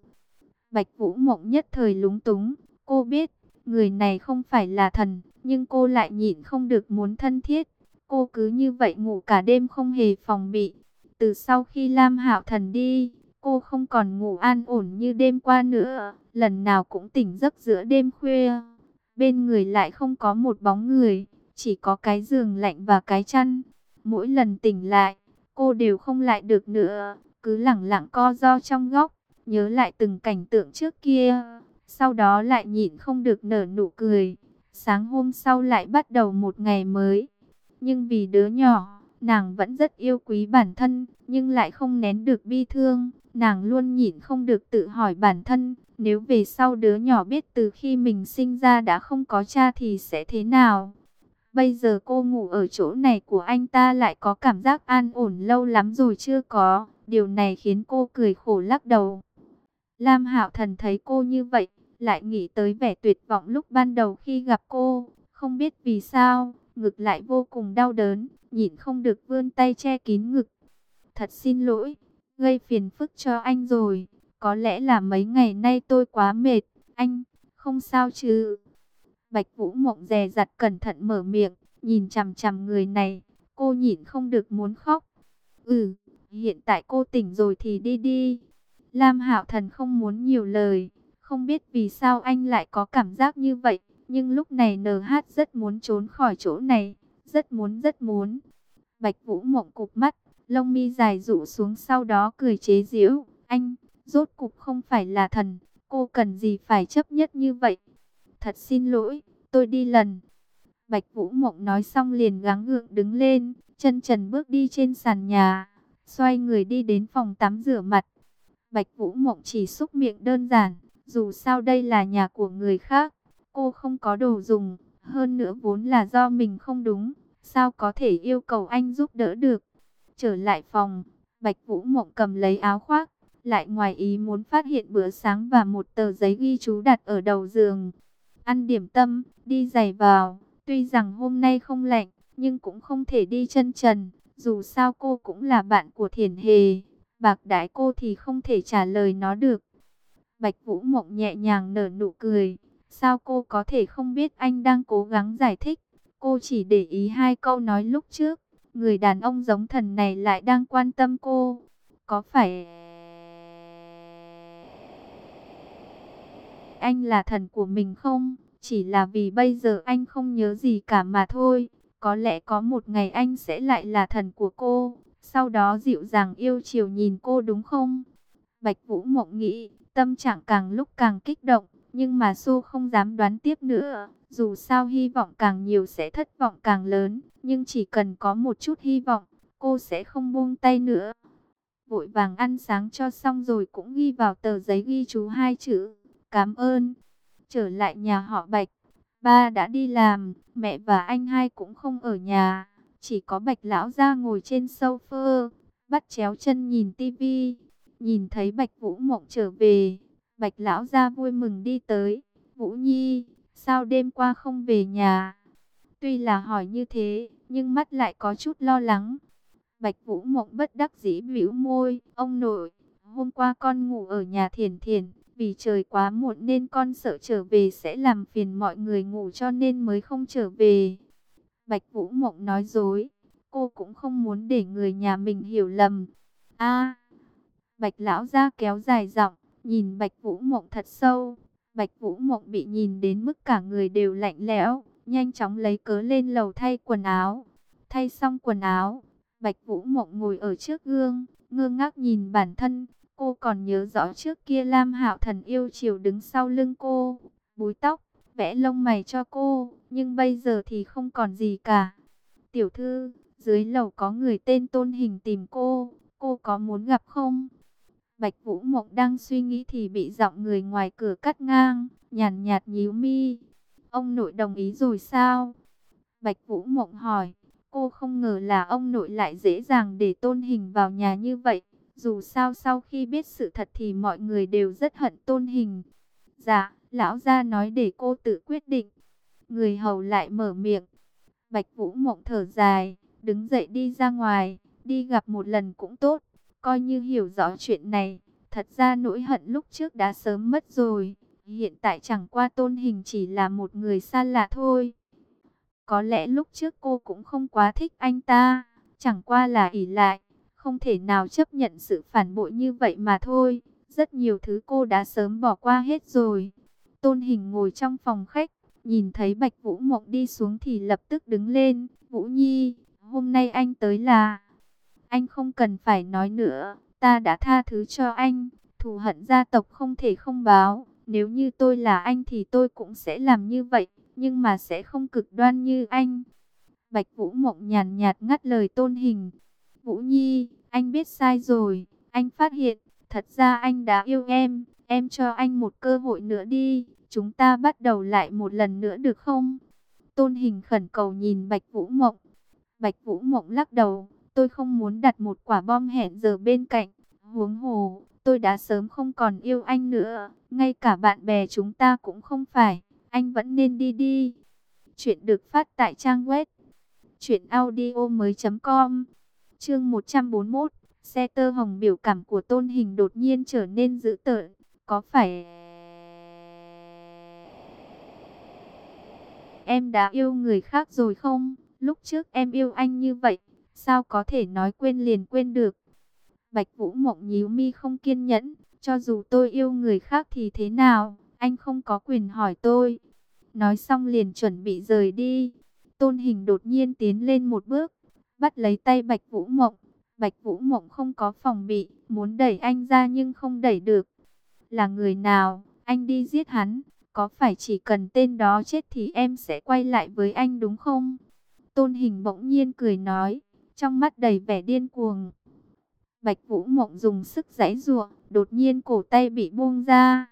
Bạch Vũ Mộng nhất thời lúng túng, cô biết, người này không phải là thần, nhưng cô lại nhịn không được muốn thân thiết. Cô cứ như vậy ngủ cả đêm không hề phòng bị. Từ sau khi Lam Hạo Thần đi, cô không còn ngủ an ổn như đêm qua nữa, lần nào cũng tỉnh giấc giữa đêm khuya. Bên người lại không có một bóng người, chỉ có cái giường lạnh và cái chăn. Mỗi lần tỉnh lại, cô đều không lại được nữa, cứ lẳng lặng co do trong góc nhớ lại từng cảnh tượng trước kia, sau đó lại nhịn không được nở nụ cười. Sáng hôm sau lại bắt đầu một ngày mới, nhưng vì đứa nhỏ, nàng vẫn rất yêu quý bản thân, nhưng lại không nén được bi thương. Nàng luôn nhịn không được tự hỏi bản thân, nếu về sau đứa nhỏ biết từ khi mình sinh ra đã không có cha thì sẽ thế nào? Bây giờ cô ngủ ở chỗ này của anh ta lại có cảm giác an ổn lâu lắm rồi chưa có. Điều này khiến cô cười khổ lắc đầu. Lam Hạo Thần thấy cô như vậy, lại nghĩ tới vẻ tuyệt vọng lúc ban đầu khi gặp cô, không biết vì sao, ngực lại vô cùng đau đớn, nhịn không được vươn tay che kín ngực. Thật xin lỗi, gây phiền phức cho anh rồi, có lẽ là mấy ngày nay tôi quá mệt, anh, không sao chứ. Bạch Vũ Mộng dè dặt cẩn thận mở miệng, nhìn chằm chằm người này, cô nhịn không được muốn khóc. Ừ, hiện tại cô tỉnh rồi thì đi đi, Lam Hạo Thần không muốn nhiều lời, không biết vì sao anh lại có cảm giác như vậy, nhưng lúc này NH rất muốn trốn khỏi chỗ này, rất muốn rất muốn. Bạch Vũ Mộng cụp mắt, lông mi dài rụ xuống sau đó cười chế giễu, anh, rốt cục không phải là thần, cô cần gì phải chấp nhất như vậy. Thật xin lỗi, tôi đi lần. Bạch Vũ Mộng nói xong liền gắng gượng đứng lên, chân trần bước đi trên sàn nhà, xoay người đi đến phòng tắm rửa mặt. Bạch Vũ Mộng chỉ xúc miệng đơn giản, dù sao đây là nhà của người khác, cô không có đồ dùng, hơn nữa vốn là do mình không đúng, sao có thể yêu cầu anh giúp đỡ được. Trở lại phòng, Bạch Vũ Mộng cầm lấy áo khoác, lại ngoài ý muốn phát hiện bữa sáng và một tờ giấy ghi chú đặt ở đầu giường. Ăn điểm tâm, đi giày vào, tuy rằng hôm nay không lạnh, nhưng cũng không thể đi chân trần, dù sao cô cũng là bạn của Thiển Hề, bạc đãi cô thì không thể trả lời nó được. Bạch Vũ Mộng nhẹ nhàng nở nụ cười, sao cô có thể không biết anh đang cố gắng giải thích, cô chỉ để ý hai câu nói lúc trước, người đàn ông giống thần này lại đang quan tâm cô, có phải... Anh là thần của mình không? Chỉ là vì bây giờ anh không nhớ gì cả mà thôi. Có lẽ có một ngày anh sẽ lại là thần của cô. Sau đó dịu dàng yêu chiều nhìn cô đúng không? Bạch Vũ Mộng nghĩ, tâm trạng càng lúc càng kích động. Nhưng mà Su không dám đoán tiếp nữa. Dù sao hy vọng càng nhiều sẽ thất vọng càng lớn. Nhưng chỉ cần có một chút hy vọng, cô sẽ không buông tay nữa. Vội vàng ăn sáng cho xong rồi cũng ghi vào tờ giấy ghi chú hai chữ. Cảm ơn. Trở lại nhà họ Bạch. Ba đã đi làm, mẹ và anh hai cũng không ở nhà. Chỉ có Bạch lão ra ngồi trên sofa, bắt chéo chân nhìn tivi. Nhìn thấy Bạch Vũ Mộng trở về, Bạch lão ra vui mừng đi tới. Vũ Nhi, sao đêm qua không về nhà? Tuy là hỏi như thế, nhưng mắt lại có chút lo lắng. Bạch Vũ Mộng bất đắc dĩ bĩu môi, ông nội, hôm qua con ngủ ở nhà Thiền Thiền, vì trời quá muộn nên con sợ trở về sẽ làm phiền mọi người ngủ cho nên mới không trở về. Bạch Vũ Mộng nói dối, cô cũng không muốn để người nhà mình hiểu lầm. A, Bạch Lão ra kéo dài giọng, nhìn Bạch Vũ Mộng thật sâu. Bạch Vũ Mộng bị nhìn đến mức cả người đều lạnh lẽo, nhanh chóng lấy cớ lên lầu thay quần áo. Thay xong quần áo, Bạch Vũ Mộng ngồi ở trước gương, ngơ ngác nhìn bản thân, Cô còn nhớ rõ trước kia Lam Hạo Thần yêu chiều đứng sau lưng cô, búi tóc, vẽ lông mày cho cô, nhưng bây giờ thì không còn gì cả. Tiểu thư, dưới lầu có người tên Tôn Hình tìm cô, cô có muốn gặp không? Bạch Vũ Mộng đang suy nghĩ thì bị giọng người ngoài cửa cắt ngang, nhàn nhạt nhíu mi. Ông nội đồng ý rồi sao? Bạch Vũ Mộng hỏi, cô không ngờ là ông nội lại dễ dàng để Tôn Hình vào nhà như vậy. Dù sao sau khi biết sự thật thì mọi người đều rất hận tôn hình. Dạ, lão gia nói để cô tự quyết định. Người hầu lại mở miệng. Bạch Vũ mộng thở dài, đứng dậy đi ra ngoài, đi gặp một lần cũng tốt, coi như hiểu rõ chuyện này. Thật ra nỗi hận lúc trước đã sớm mất rồi, hiện tại chẳng qua tôn hình chỉ là một người xa lạ thôi. Có lẽ lúc trước cô cũng không quá thích anh ta, chẳng qua là ỷ lại không thể nào chấp nhận sự phản bội như vậy mà thôi. Rất nhiều thứ cô đã sớm bỏ qua hết rồi. Tôn hình ngồi trong phòng khách, nhìn thấy Bạch Vũ Mộng đi xuống thì lập tức đứng lên. Vũ Nhi, hôm nay anh tới là... Anh không cần phải nói nữa, ta đã tha thứ cho anh. Thù hận gia tộc không thể không báo. Nếu như tôi là anh thì tôi cũng sẽ làm như vậy, nhưng mà sẽ không cực đoan như anh. Bạch Vũ Mộng nhàn nhạt ngắt lời tôn hình. Vũ Nhi, anh biết sai rồi, anh phát hiện, thật ra anh đã yêu em, em cho anh một cơ hội nữa đi, chúng ta bắt đầu lại một lần nữa được không? Tôn hình khẩn cầu nhìn Bạch Vũ Mộng. Bạch Vũ Mộng lắc đầu, tôi không muốn đặt một quả bom hẹn giờ bên cạnh, huống hồ, tôi đã sớm không còn yêu anh nữa, ngay cả bạn bè chúng ta cũng không phải, anh vẫn nên đi đi. Chuyện được phát tại trang web chuyệnaudio mới .com Chương 141, xe tơ hồng biểu cảm của tôn hình đột nhiên trở nên dữ tợn, có phải... Em đã yêu người khác rồi không? Lúc trước em yêu anh như vậy, sao có thể nói quên liền quên được? Bạch Vũ Mộng nhíu mi không kiên nhẫn, cho dù tôi yêu người khác thì thế nào, anh không có quyền hỏi tôi. Nói xong liền chuẩn bị rời đi. Tôn hình đột nhiên tiến lên một bước, bắt lấy tay Bạch Vũ Mộng. Bạch Vũ Mộng không có phòng bị, muốn đẩy anh ra nhưng không đẩy được. Là người nào, anh đi giết hắn, có phải chỉ cần tên đó chết thì em sẽ quay lại với anh đúng không? Tôn Hình bỗng nhiên cười nói, trong mắt đầy vẻ điên cuồng. Bạch Vũ Mộng dùng sức giãy giụa, đột nhiên cổ tay bị buông ra.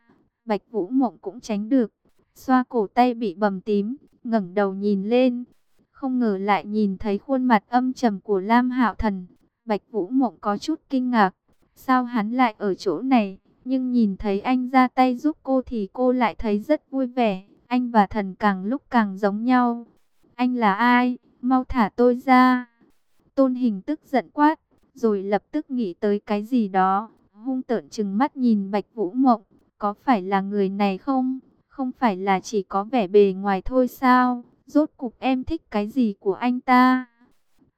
Bạch Vũ Mộng cũng tránh được, xoa cổ tay bị bầm tím, ngẩng đầu nhìn lên, không ngờ lại nhìn thấy khuôn mặt âm trầm của Lam Hạo Thần. Bạch Vũ Mộng có chút kinh ngạc, sao hắn lại ở chỗ này? Nhưng nhìn thấy anh ra tay giúp cô thì cô lại thấy rất vui vẻ. Anh và thần càng lúc càng giống nhau. Anh là ai? Mau thả tôi ra. Tôn hình tức giận quát, rồi lập tức nghĩ tới cái gì đó. Hung tợn chừng mắt nhìn Bạch Vũ Mộng. Có phải là người này không? Không phải là chỉ có vẻ bề ngoài thôi sao? Rốt cục em thích cái gì của anh ta?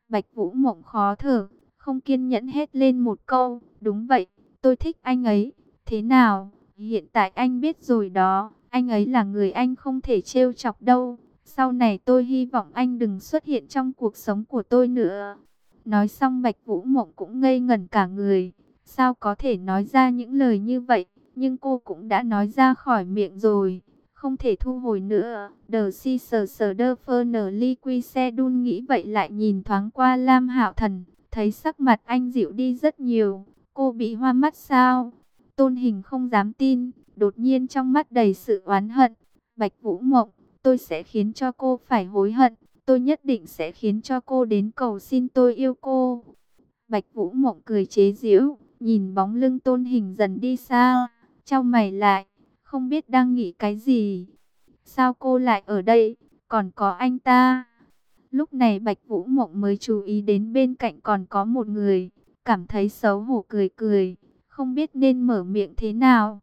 Bạch Vũ Mộng khó thở, không kiên nhẫn hết lên một câu. Đúng vậy, tôi thích anh ấy. Thế nào, hiện tại anh biết rồi đó, anh ấy là người anh không thể trêu chọc đâu. Sau này tôi hy vọng anh đừng xuất hiện trong cuộc sống của tôi nữa. Nói xong Bạch Vũ Mộng cũng ngây ngẩn cả người. Sao có thể nói ra những lời như vậy? Nhưng cô cũng đã nói ra khỏi miệng rồi. Không thể thu hồi nữa. The Caesar Sir Liqui xe đun nghĩ vậy lại nhìn thoáng qua Lam Hạo Thần. Thấy sắc mặt anh dịu đi rất nhiều. Cô bị hoa mắt sao? Tôn hình không dám tin, đột nhiên trong mắt đầy sự oán hận. Bạch Vũ Mộng, tôi sẽ khiến cho cô phải hối hận. Tôi nhất định sẽ khiến cho cô đến cầu xin tôi yêu cô. Bạch Vũ Mộng cười chế giễu, nhìn bóng lưng tôn hình dần đi xa. Trong mày lại, không biết đang nghĩ cái gì. Sao cô lại ở đây, còn có anh ta? Lúc này Bạch Vũ Mộng mới chú ý đến bên cạnh còn có một người, cảm thấy xấu hổ cười cười không biết nên mở miệng thế nào.